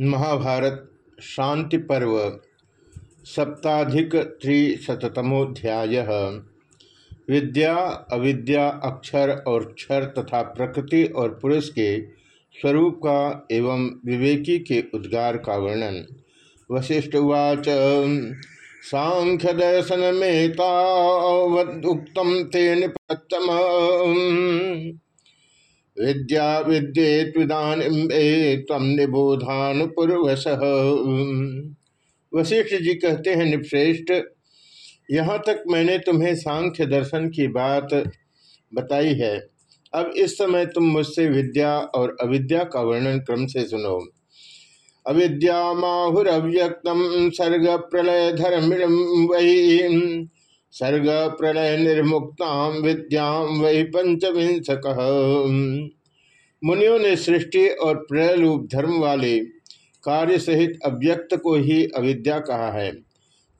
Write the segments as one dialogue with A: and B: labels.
A: महाभारत शांति पर्व, सप्ताधिक त्रिशतमोध्याय विद्या, अविद्या, अक्षर और क्षर तथा प्रकृति और पुरुष के स्वरूप का एवं विवेकी के उद्गार का वर्णन। वशिष्ठ उवाच, सांख्य दर्शन में तेन प्रथम विद्या विद्येत्विदानिम्बे तम निबोधान पूर्वश वशिष्ठ जी कहते हैं, निपश्रेष्ठ, यहाँ तक मैंने तुम्हें सांख्य दर्शन की बात बताई है। अब इस समय तुम मुझसे विद्या और अविद्या का वर्णन क्रम से सुनो। अविद्या माहुरव्यक्तम सर्ग प्रलय धर्मिणम वही सर्ग प्रलय निर्मुक्ताम विद्याम वही पंचविंशक। मुनियों ने सृष्टि और प्रलय रूप धर्म वाले कार्य सहित अव्यक्त को ही अविद्या कहा है,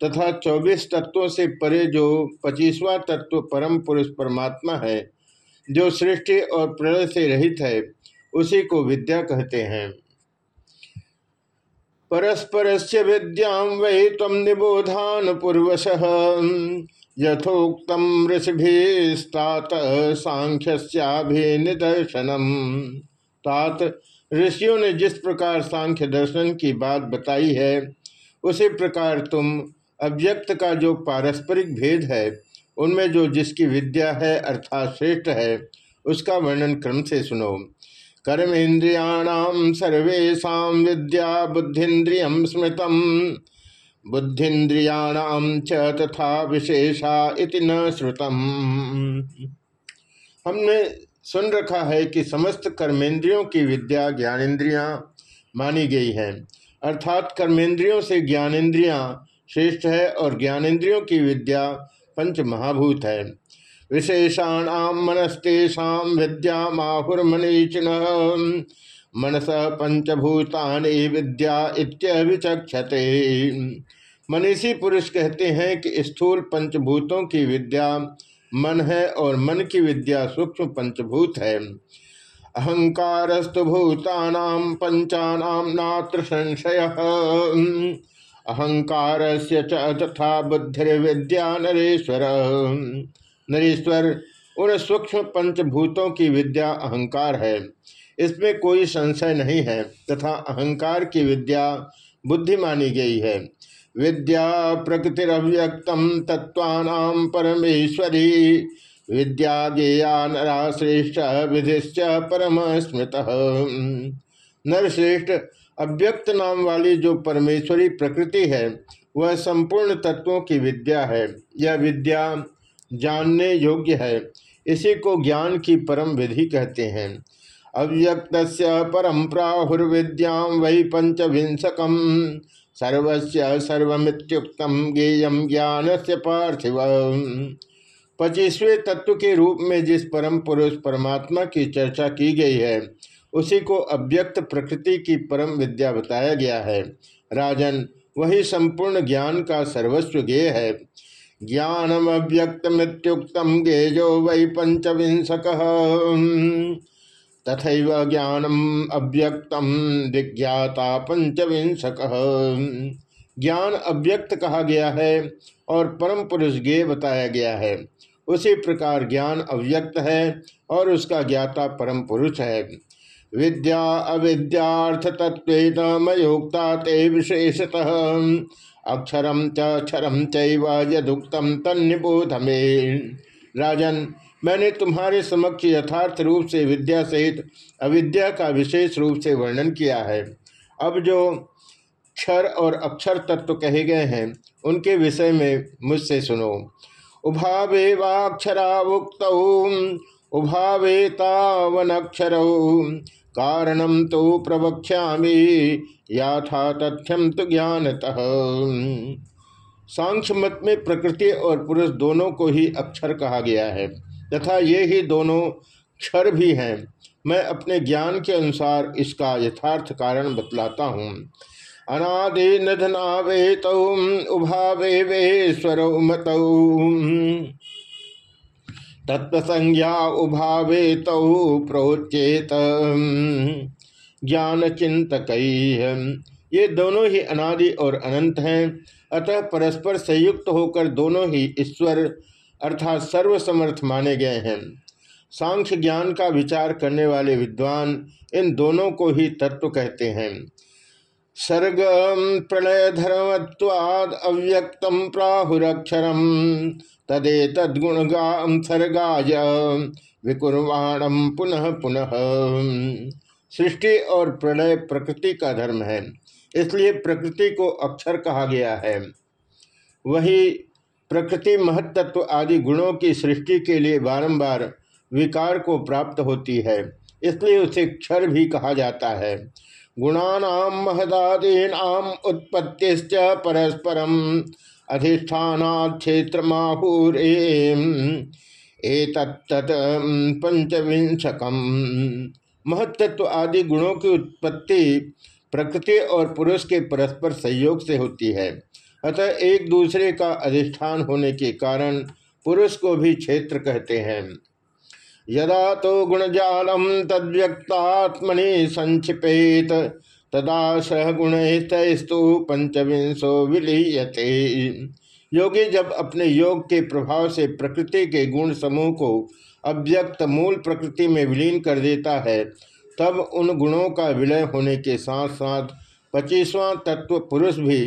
A: तथा चौबीस तत्वों से परे जो पच्चीसवा तत्व परम पुरुष परमात्मा है, जो सृष्टि और प्रलय से रहित है, उसी को विद्या कहते हैं। परस्पर से विद्या वही तम निबोधान पूर्वश। यथोक्तम ऋषिभिस्तात सांख्यस्याभिनिदर्शनम। तात, ऋषियों ने जिस प्रकार सांख्य दर्शन की बात बताई है, उसी प्रकार तुम अव्यक्त का जो पारस्परिक भेद है, उनमें जो जिसकी विद्या है अर्थात श्रेष्ठ है, उसका वर्णन क्रम से सुनो। कर्मेन्द्रियाणाम सर्वेशा विद्या बुद्धिन्द्रियम स्मृतम। बुद्धिन्द्रियाणाम च तथा विशेषा इति न श्रुतम। हमने सुन रखा है कि समस्त कर्मेंद्रियों की विद्या ज्ञानेन्द्रियाँ मानी गई है। अर्थात कर्मेंद्रियों से ज्ञानेन्द्रियाँ श्रेष्ठ है और ज्ञानेन्द्रियों की विद्या पंच महाभूत है। विशेषाणाम मनस्तेषा विद्या माहुर्मनीचिन मनस पंचभूतानि विद्या इत्यविचक्षते मनीषी पुरुष कहते हैं कि स्थूल पंचभूतों की विद्या मन है और मन की विद्या सूक्ष्म पंचभूत है। अहंकारस्तु भूतानाम पंचानाम नात्र संशय। अहंकार से तथा बुद्धिर्विद्या नरेश्वर। नरेश्वर, उन सूक्ष्म पंचभूतों की विद्या अहंकार है। इसमें कोई संशय नहीं है तथा अहंकार की विद्या बुद्धि मानी गई है। विद्या प्रकृतिरव्यक्तम तत्वानाम परमेश्वरी। विद्या गेया नरा श्रेष्ठ विधिश्च परम स्मृत नरश्रेष्ठ अव्यक्त नाम वाली जो परमेश्वरी प्रकृति है, वह संपूर्ण तत्वों की विद्या है। यह विद्या जानने योग्य है। इसी को ज्ञान की परम विधि कहते हैं। अव्यक्त परम प्राहुर्विद्या वै पंचविंशकम सर्वस्य सर्वमित्युक्तम गेयम ज्ञान से पार्थिव। पच्चीसवें तत्व के रूप में जिस परम पुरुष परमात्मा की चर्चा की गई है, उसी को अव्यक्त प्रकृति की परम विद्या बताया गया है। राजन, वही संपूर्ण ज्ञान का सर्वस्व गेय है। ज्ञानम अव्यक्त मृत्युक्तम गेजो वही पंचविंशक तथा ज्ञानम अव्यक्तम विज्ञाता पंचविंशक। ज्ञान अव्यक्त कहा गया है और परम पुरुष गे बताया गया है। उसी प्रकार ज्ञान अव्यक्त है और उसका ज्ञाता परम पुरुष है। विद्या अविद्यार्थ तत्व मयोक्ता ते विशेषतः। अक्षरम चरम चुक्तम तन्निबोध में। राजन मैंने तुम्हारे समक्ष यथार्थ रूप से विद्या सहित अविद्या का विशेष रूप से वर्णन किया है। अब जो क्षर और अक्षर तत्व कहे गए हैं, उनके विषय में मुझसे सुनो। उभावे वाक्षरावुक्त उभावे तावनक्षर कारणम तो प्रवक्ष्यामी याथा तथ्यम तो ज्ञानतः। सांख्य मत में प्रकृति और पुरुष दोनों को ही अक्षर कहा गया है। तथा ये ही दोनों क्षर भी हैं। मैं अपने ज्ञान के अनुसार इसका यथार्थ कारण बतलाता हूँ। अनादि निधनावे उभावे वे स्वर मत तत्व संज्ञा उभावे तौ प्रोचेत ज्ञान चिंतक। ये दोनों ही अनादि और अनंत हैं। अतः परस्पर संयुक्त होकर दोनों ही ईश्वर अर्थात सर्वसमर्थ माने गए हैं। सांख्य ज्ञान का विचार करने वाले विद्वान इन दोनों को ही तत्व कहते हैं। सर्ग धर्मत्वाद अव्यक्तम प्राहुरक्षरम तदे तद्गुण सर्गाय विकुर्वाणम पुनः पुनः। सृष्टि और प्रलय प्रकृति का धर्म है, इसलिए प्रकृति को अक्षर कहा गया है। वही प्रकृति, महत्त्व आदि गुणों की सृष्टि के लिए बारंबार विकार को प्राप्त होती है, इसलिए उसे क्षर भी कहा जाता है। गुणानाम महदादीनाम उत्पत्ति परस्परम अधिष्ठान क्षेत्र माहूर पंचविंशकम महत्त्व आदि गुणों की उत्पत्ति प्रकृति और पुरुष के परस्पर सहयोग से होती है। अतः एक दूसरे का अधिष्ठान होने के कारण पुरुष को भी क्षेत्र कहते हैं। यदा तो गुणजालम तद्व्यक्तात्मनि संक्षिपेत, तदा सह गुणस्तु पंचविंशो विलीयते। योगी जब अपने योग के प्रभाव से प्रकृति के गुण समूह को अव्यक्त मूल प्रकृति में विलीन कर देता है, तब उन गुणों का विलय होने के साथ साथ पच्चीसवां तत्व पुरुष भी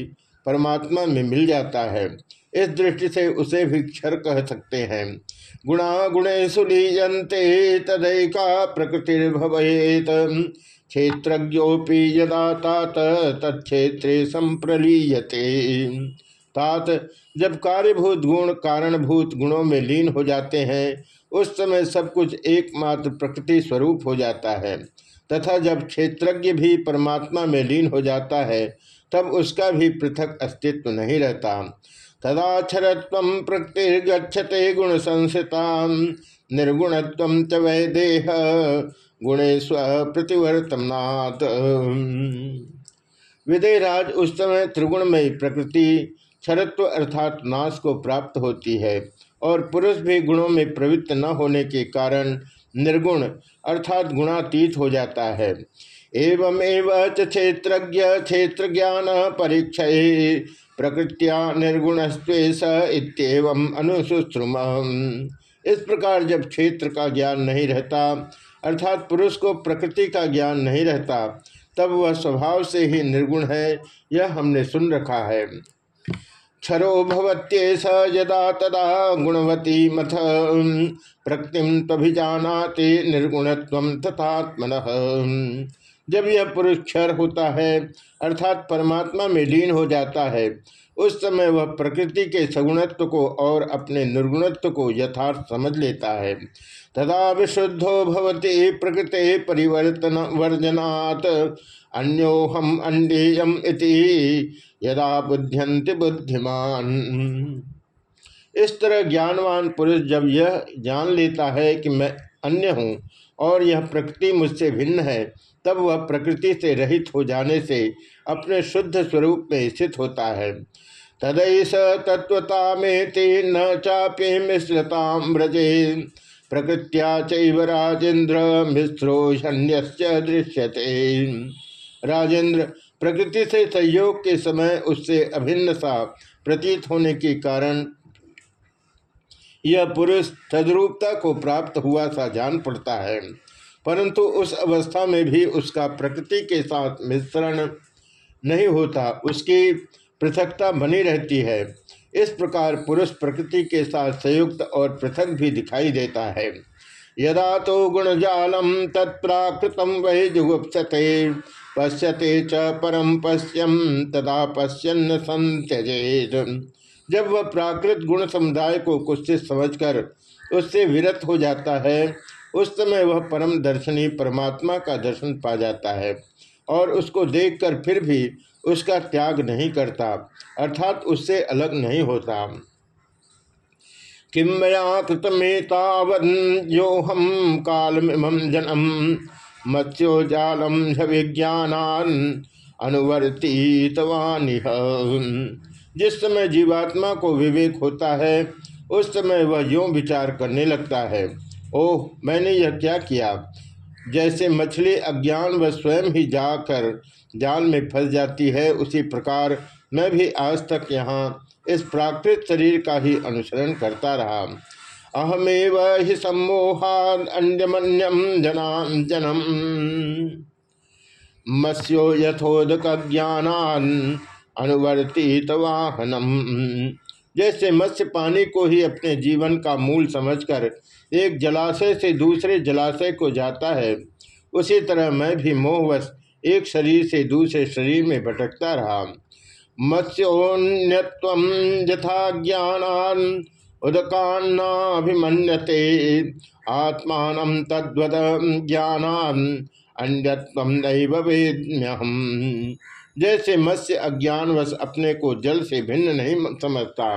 A: परमात्मा में मिल जाता है। इस दृष्टि से उसे भी क्षर कह सकते हैं। गुणा गुणे सुलीयंते तदैका प्रकृतिर्भवेत। क्षेत्रोपि यदा तात तत्क्षेत्रे संप्रलीयते। तात जब कार्यभूत गुण कारणभूत गुणों में लीन हो जाते हैं, उस समय सब कुछ एकमात्र प्रकृति स्वरूप हो जाता है। तथा जब क्षेत्रज्ञ भी परमात्मा में लीन हो जाता है तब उसका भी पृथक अस्तित्व नहीं रहता। तदाक्षरत्व प्रकृतिर्गछते गुण संसिता निर्गुणत्व च वै देह। गुणे स्व प्रतिवर्तनात्। विदेहराज उस समय त्रिगुणमयी प्रकृति क्षरत्व अर्थात नाश को प्राप्त होती है और पुरुष भी गुणों में प्रवृत्त न होने के कारण निर्गुण अर्थात गुणातीत हो जाता है। एवं क्षेत्र क्षेत्र ज्ञान परीक्षा प्रकृतिया निर्गुण इतम अनुसुश्रुम इस प्रकार जब क्षेत्र का ज्ञान नहीं रहता, अर्थात पुरुष को प्रकृति का ज्ञान नहीं रहता, तब वह स्वभाव से ही निर्गुण है, यह हमने सुन रखा है। क्षरो भवत्ये स यदा तदा गुणवती मथ। प्रकृतिम तभिजानाते निर्गुणत्व तथात्मन। जब यह पुरुष क्षर होता है, अर्थात परमात्मा में लीन हो जाता है, उस समय वह प्रकृति के सगुणत्व को और अपने निर्गुणत्व को यथार्थ समझ लेता है। तदा विशुद्धो भवती प्रकृति परिवर्तन वर्जनात् अन्योहम अंडेयम इति, यदा बुद्ध्यंति बुद्धिमान। इस तरह ज्ञानवान पुरुष जब यह जान लेता है कि मैं अन्य हूँ और यह प्रकृति मुझसे भिन्न है, तब वह प्रकृति से रहित हो जाने से अपने शुद्ध स्वरूप में स्थित होता है। तदैस तत्वता में न चापे मिश्रताम व्रजे। प्रकृत्या चराजेन्द्र मिश्रो दृश्यते। राजेंद्र प्रकृति से संयोग के समय उससे अभिन्न सा प्रतीत होने के कारण यह पुरुष तद्रूपता को प्राप्त हुआ सा जान पड़ता है। परंतु उस अवस्था में भी उसका प्रकृति के साथ मिश्रण नहीं होता, उसकी पृथकता बनी रहती है। इस प्रकार पुरुष प्रकृति के साथ संयुक्त और पृथक भी दिखाई देता है। यदा तो गुणजालम तत्प्राकृतम वही जुगुप्सते, पश्यते च परम पश्यम तदा पश्यन संत्यजेत जब वह प्राकृत गुण समुदाय को कुछ समझकर उससे विरत हो जाता है, उस समय वह परम दर्शनी परमात्मा का दर्शन पा जाता है और उसको देखकर फिर भी उसका त्याग नहीं करता, अर्थात उससे अलग नहीं होता। किम मया कालमिम जनम मत्स्योजालम विज्ञान अनुवर्तितवानि जिस समय जीवात्मा को विवेक होता है, उस समय वह यों विचार करने लगता है, ओह, मैंने यह क्या किया? जैसे मछली अज्ञान व स्वयं ही जाकर जाल में फंस जाती है, उसी प्रकार मैं भी आज तक यहाँ इस प्राकृत शरीर का ही अनुसरण करता रहा। अहमेव ही सम्मोहाद अन्यमन्यम जनाम जनम मत्स्यो यथोदक ज्ञानान अनुवर्तित वाहनम जैसे मत्स्य पानी को ही अपने जीवन का मूल समझकर एक जलाशय से दूसरे जलाशय को जाता है, उसी तरह मैं भी मोहवश एक शरीर से दूसरे शरीर में भटकता रहा। मत्स्योन्यत्व यथा ज्ञान उदकान्नाभिमन्यते, आत्मान तद्वद ज्ञानान अन्यत्व नैव जैसे मत्स्य अज्ञानवश अपने को जल से भिन्न नहीं समझता।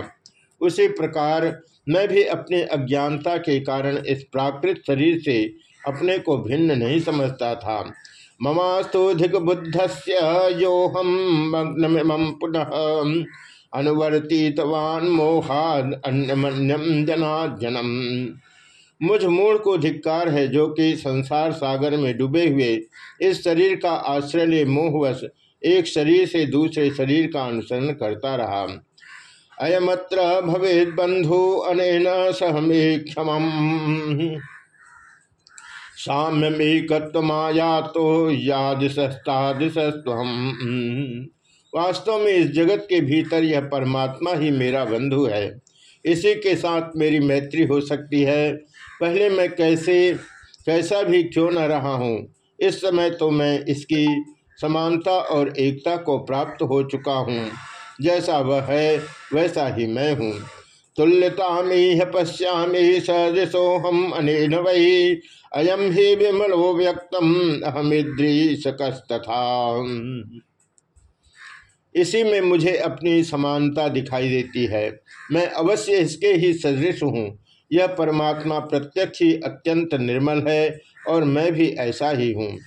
A: उसी प्रकार मैं भी अपने अज्ञानता के कारण इस प्राकृत शरीर से अपने को भिन्न नहीं समझता था। ममास्तोधिक बुद्ध से यो हम पुनः अनुवर्तितवान मोहाद अन्यमन्यम जनाजनम मुझ मूल को धिक्कार है जो कि संसार सागर में डूबे हुए इस शरीर का आश्रय मोहवश एक शरीर से दूसरे शरीर का अनुसरण करता रहा। अयमत्र भवेद बंधु अनेन सहमे क्षम साम्यमेकत्वमाया तो यादिशस्तादिशस्व वास्तव में इस जगत के भीतर यह परमात्मा ही मेरा बंधु है। इसी के साथ मेरी मैत्री हो सकती है। पहले मैं कैसे, कैसा भी क्यों न रहा हूँ, इस समय तो मैं इसकी समानता और एकता को प्राप्त हो चुका हूँ। जैसा वह है, वैसा ही मैं हूँ। तुल्यता में पश्यामी सदृशो हम अनेन वही अयम ही विमलो व्यक्तम अहमिद्रीशकस्तथा। इसी में मुझे अपनी समानता दिखाई देती है। मैं अवश्य इसके ही सदृश हूँ। यह परमात्मा प्रत्यक्ष ही अत्यंत निर्मल है और मैं भी ऐसा ही हूँ।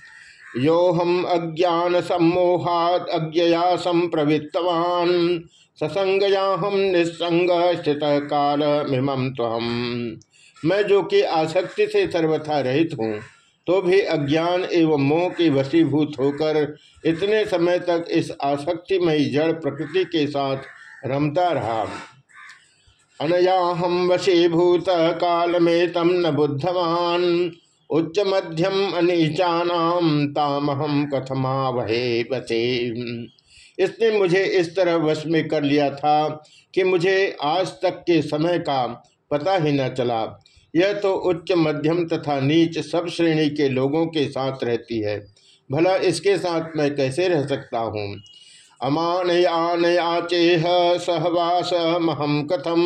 A: यो हम अज्ञान सम्मोहात अज्ञया संप्रवृत्तवान ससंगया हम निसंग स्थित काल मिमम हम मैं जो कि आसक्ति से सर्वथा रहित हूँ तो भी अज्ञान एवं मोह के वशीभूत होकर इतने समय तक इस आसक्तिमयी जड़ प्रकृति के साथ रमता रहा। अनया हम वशीभूत काल में तम न बुद्धवान। उच्च मध्यम अनिचानाम तामहम कथमा वहे बसे इसने मुझे इस तरह वश में कर लिया था कि मुझे आज तक के समय का पता ही न चला। यह तो उच्च मध्यम तथा नीच सब श्रेणी के लोगों के साथ रहती है। भला इसके साथ मैं कैसे रह सकता हूँ? अमान आन आचेह सहवास महम कथम।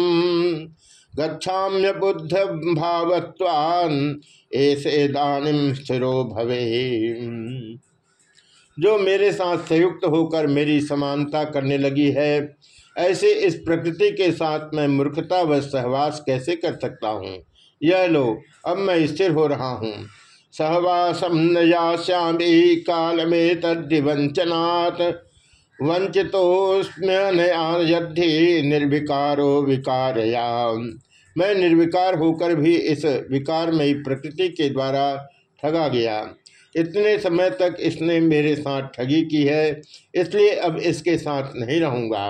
A: गच्छाम्य बुद्ध भावत्वान ऐसे दानिम स्थिरो भवे जो मेरे साथ संयुक्त होकर मेरी समानता करने लगी है, ऐसे इस प्रकृति के साथ मैं मूर्खता व सहवास कैसे कर सकता हूँ? यह लो, अब मैं स्थिर हो रहा हूँ। सहवासम नयाश्यामी काल में तद्दिवंचनात् यद्धि निर्विकारो विकारया। मैं निर्विकार होकर भी इस विकार में प्रकृति के द्वारा ठगा गया। इतने समय तक इसने मेरे साथ ठगी की है, इसलिए अब इसके साथ नहीं रहूँगा।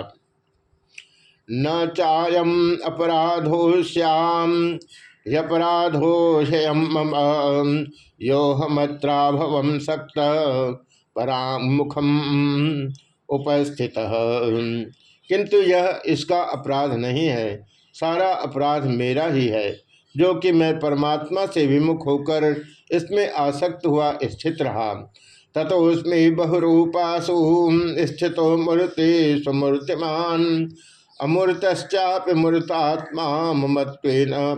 A: न चायम अपराधो श्याम, यपराधो मम यो हमत्राभव सक्त परामुखम उपस्थित। किंतु यह इसका अपराध नहीं है। सारा अपराध मेरा ही है, जो कि मैं परमात्मा से विमुख होकर इसमें आसक्त हुआ स्थित रहा। तथोस्मी बहुरूपासु स्थित मूर्ति सुमूर्तिमान अमूर्तश्चाप मूर्तात्मा ममत्व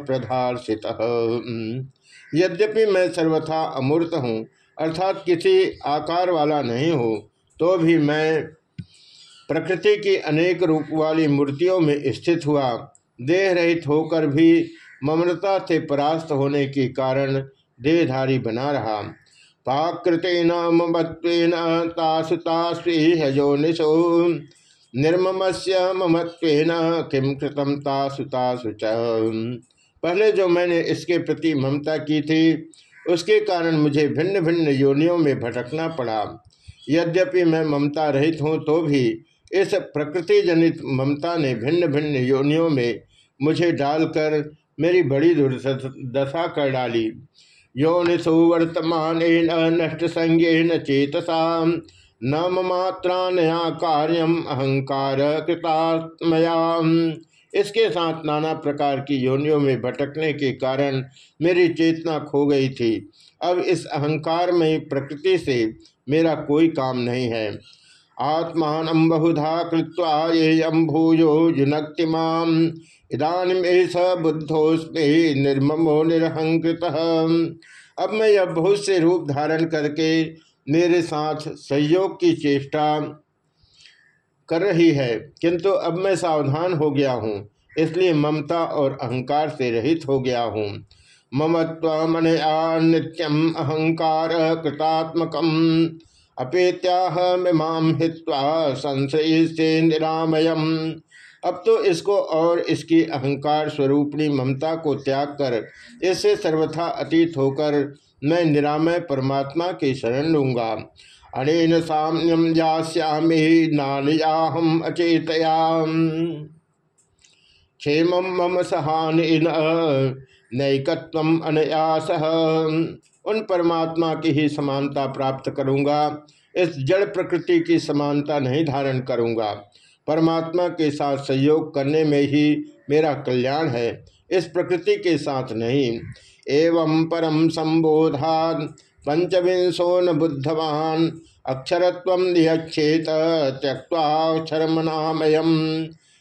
A: प्रधार्षित। यद्यपि मैं सर्वथा अमूर्त हूँ, अर्थात किसी आकार वाला नहीं हूँ तो भी मैं प्रकृति की अनेक रूप वाली मूर्तियों में स्थित हुआ। देह रहित होकर भी ममनता से परास्त होने के कारण देहधारी बना रहा। पाकृतेन ममत्वेन तासु निशो। निर्ममस्य ममत्वेन किम कृतम तासु पहले जो मैंने इसके प्रति ममता की थी, उसके कारण मुझे भिन्न भिन्न योनियों में भटकना पड़ा। यद्यपि मैं ममता रहित हूँ तो भी इस प्रकृति जनित ममता ने भिन्न भिन्न योनियों में मुझे डालकर मेरी बड़ी दुर्दशा कर डाली। योनिषु वर्तमान नष्ट संज्ञे न चेतसा न मात्रा नया कार्यम अहंकार कृतात्मया इसके साथ नाना प्रकार की योनियों में भटकने के कारण मेरी चेतना खो गई थी। अब इस अहंकार में प्रकृति से मेरा कोई काम नहीं है। आत्मान बहुधा कृत्वा ये अम्भूयो जुनक्तिमाम इधानीम स बुद्धोस्मे निर्ममो निरहंकृत अब मैं यह बहुत से रूप धारण करके मेरे साथ सहयोग की चेष्टा कर रही है, किंतु अब मैं सावधान हो गया हूँ, इसलिए ममता और अहंकार से रहित हो गया हूँ। ममत्व मनया नित्यम अहंकार कृतात्मक अपेत्याह मिमाम हित्वा संशय से निरामयम। अब तो इसको और इसकी अहंकार स्वरूपणी ममता को त्याग कर, इससे सर्वथा अतीत होकर मैं निरामय परमात्मा की शरण लूँगा। अनेन साम्यम जास्यामि नानयाहम अचेतया क्षेम मम सहान नैकत्व अनयास उन परमात्मा की ही समानता प्राप्त करूँगा। इस जड़ प्रकृति की समानता नहीं धारण करूँगा। परमात्मा के साथ सहयोग करने में ही मेरा कल्याण है। इस प्रकृति के साथ नहीं। एवं परम संबोधा पंचविंशो न बुद्धवान, अक्षरत्व नियक्षेत त्यक्वाक्षरमनामयम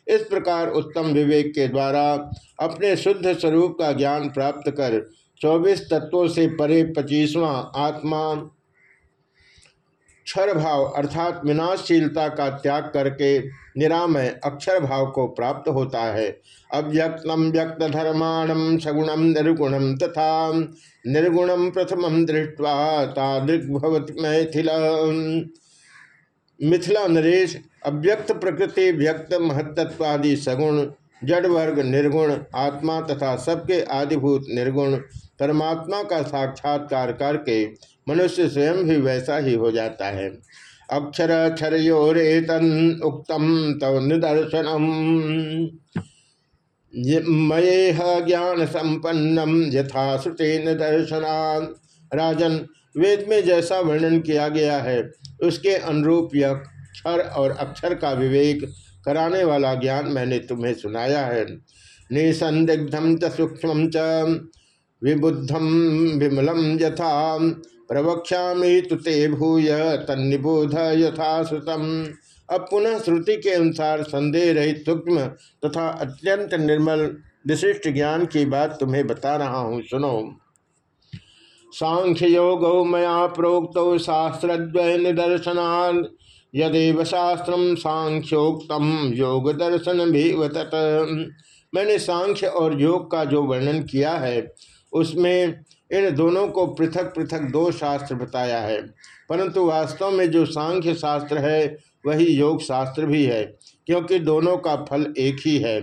A: इस प्रकार उत्तम विवेक के द्वारा अपने शुद्ध स्वरूप का ज्ञान प्राप्त कर चौबीस तत्वों से परे पच्चीसवां आत्मा क्षर भाव अर्थात विनाशशीलता का त्याग करके निरामय अक्षर भाव को प्राप्त होता है। अव्यक्तम व्यक्त धर्माणम सगुणम निर्गुणम तथा निर्गुणम प्रथम दृष्टवा तादृग्भवत मैथिल। मिथिला नरेश, अव्यक्त प्रकृति, व्यक्त महत्त्वादि सगुण जड़ वर्ग निर्गुण, आत्मा तथा सबके आदिभूत निर्गुण, परमात्मा का साक्षात्कार करके मनुष्य स्वयं भी वैसा ही हो जाता है। अक्षर क्षरयोरेतन उक्तम तव निदर्शनम। मयेह ज्ञान संपन्नम यथा श्रुति निदर्शना राजन, वेद में जैसा वर्णन किया गया है, उसके अनुरूप यह क्षर और अक्षर का विवेक कराने वाला ज्ञान मैंने तुम्हें सुनाया है। निसंदिग्धम च सूक्ष्म च विबुद्धम विमलम यथा। प्रवक्षा तुते भूय तन्निबोध यथा श्रुतम अब पुनः श्रुति के अनुसार संदेह रहित सूक्ष्म तथा अत्यंत निर्मल विशिष्ट ज्ञान की बात तुम्हें बता रहा हूँ, सुनो। सांख्य योग मया प्रोक्त शास्त्रद्वय निदर्शना यदेव शास्त्र सांख्योक्तम योग दर्शन भी वतत मैंने सांख्य और योग का जो वर्णन किया है, उसमें इन दोनों को पृथक पृथक दो शास्त्र बताया है। परंतु वास्तव में जो सांख्य शास्त्र है, वही योग शास्त्र भी है, क्योंकि दोनों का फल एक ही है।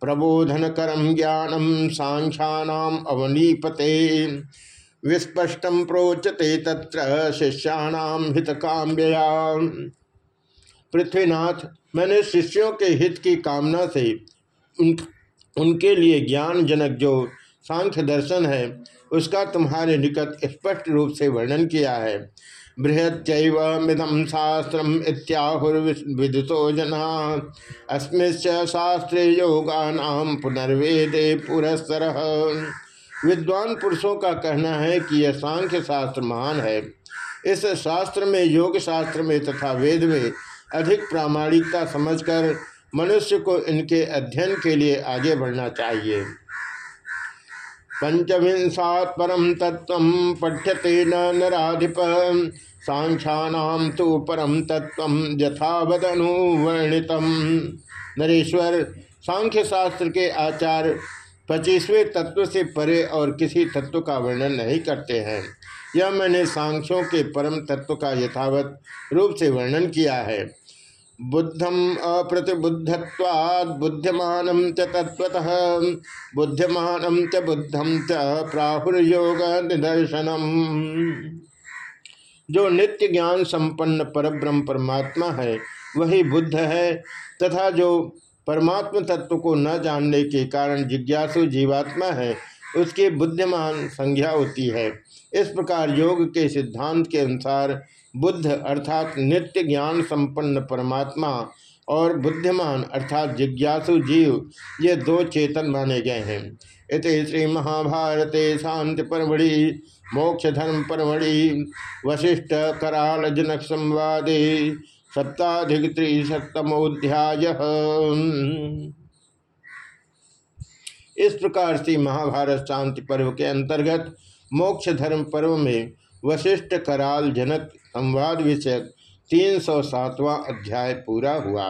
A: प्रबोधन करम ज्ञानम सांख्यानाम अवनीपते। विस्पष्टम प्रोचते तत्र शिष्याणाम हित काम्यया पृथ्वीनाथ मैंने शिष्यों के हित की कामना से उन, उनके लिए ज्ञान जनक जो सांख्य दर्शन है उसका तुम्हारे निकट स्पष्ट रूप से वर्णन किया है। बृहत्यमिदम शास्त्र इत्याहुर्विदुषो जना अस्मिश्च शास्त्रे योगा नाम पुनर्वेदे पुरस्तर विद्वान पुरुषों का कहना है कि यह सांख्य शास्त्र महान है। इस शास्त्र में, योग शास्त्र में तथा वेद में अधिक प्रामाणिकता समझकर मनुष्य को इनके अध्ययन के लिए आगे बढ़ना चाहिए। पंचविंशात परम तत्व पठ्यते नाधिप सांख्या तो परम तत्व यथावदनुवर्णित नरेश्वर, सांख्य शास्त्र के आचार पच्चीसवें तत्व से परे और किसी तत्व का वर्णन नहीं करते हैं। यह मैंने सांख्यों के परम तत्व का यथावत रूप से वर्णन किया है। बुद्धम अप्रतिबुद्धवाद बुद्धिमान च तत्वतः बुद्धिमान च बुद्धम च प्राहुर्योग निदर्शनम जो नित्य ज्ञान संपन्न परब्रह्म परमात्मा है, वही बुद्ध है तथा जो परमात्म तत्व को न जानने के कारण जिज्ञासु जीवात्मा है, उसकी बुद्धिमान संज्ञा होती है। इस प्रकार योग के सिद्धांत के अनुसार बुद्ध अर्थात नित्य ज्ञान संपन्न परमात्मा और बुद्धिमान अर्थात जिज्ञासु जीव, ये दो चेतन माने गए हैं। इत श्री महाभारते शांति परमढ़ि मोक्ष धर्म परमढ़ि, वशिष्ठ कराल जनक संवादे। सप्ताधिक त्रिशतमोध्याय इस प्रकार से महाभारत शांति पर्व के अंतर्गत मोक्ष धर्म पर्व में वशिष्ठ कराल जनक संवाद विषयक तीन सौ सातवां अध्याय पूरा हुआ।